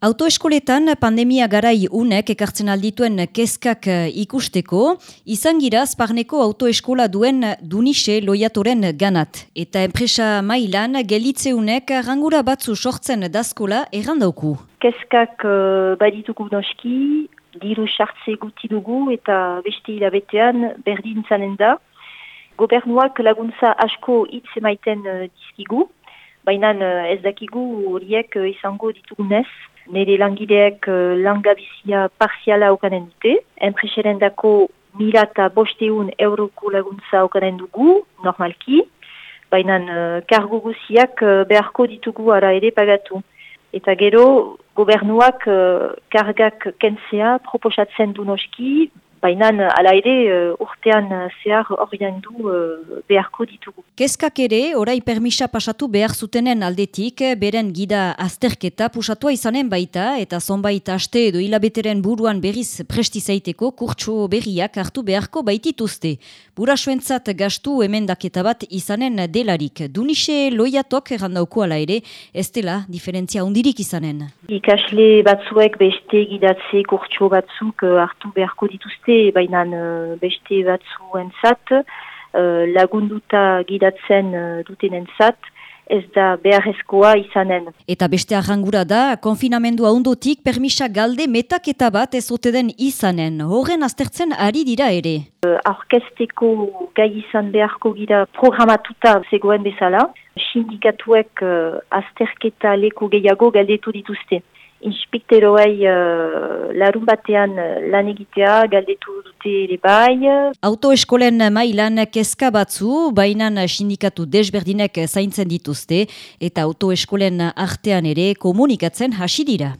Autoeskoletan pandemia garai unek ekartzen aldituen kezkak eh, ikusteko, izan gira Sparneko autoeskola duen Dunixe loiatoren ganat. Eta enpresa mailan gelitzeunek rangura batzu sortzen dazkola errandauku. Kezkak uh, badituko noski, diru sartze guti dugu eta beste hilabetean berdin zanen da. Gobernuak laguntza asko hitz emaiten uh, dizkigu, baina ez dakigu horiek izango ditugunez, nire langileek uh, langabizia parziala okanen dute, enpresaren dako mila eta bosteun euroko laguntza okanen dugu, normalki, baina uh, kargo guziak uh, beharko ditugu ara ere pagatu. Eta gero, gobernuak uh, kargak kentzea proposatzen du noski, baina ala ere uh, urtean uh, zehar horrean du uh, beharko ditugu. Kezkak ere, orai permisa pasatu behar zutenen aldetik, beren gida azterketa pusatua izanen baita, eta zonbait aste edo hilabeteren buruan berriz prestizaiteko kurtsu berriak hartu beharko baitituzte. Burasuentzat gastu emendaketa bat izanen delarik. Dunixe loiatok errandauko ala ere, ez dela diferentzia hundirik izanen. Ikasle batzuek beste gidatze kurtsu batzuk hartu beharko dituzte, beste bainan uh, beste batzuen zat, uh, lagunduta gidatzen uh, dutenen zat, ez da beharrezkoa izanen. Eta beste arrangura da, konfinamendua ondotik permisa galde metaketa bat ez den izanen. Horren aztertzen ari dira ere. Uh, Orkesteko gai izan beharko gira programatuta zegoen bezala. Sindikatuek uh, azterketa leko gehiago galdetu dituzte inspekteroai uh, larun batean uh, lan egitea galdetu dute ere bai. Autoeskolen mailan kezka batzu, bainan sindikatu desberdinek zaintzen dituzte, eta autoeskolen artean ere komunikatzen hasi dira.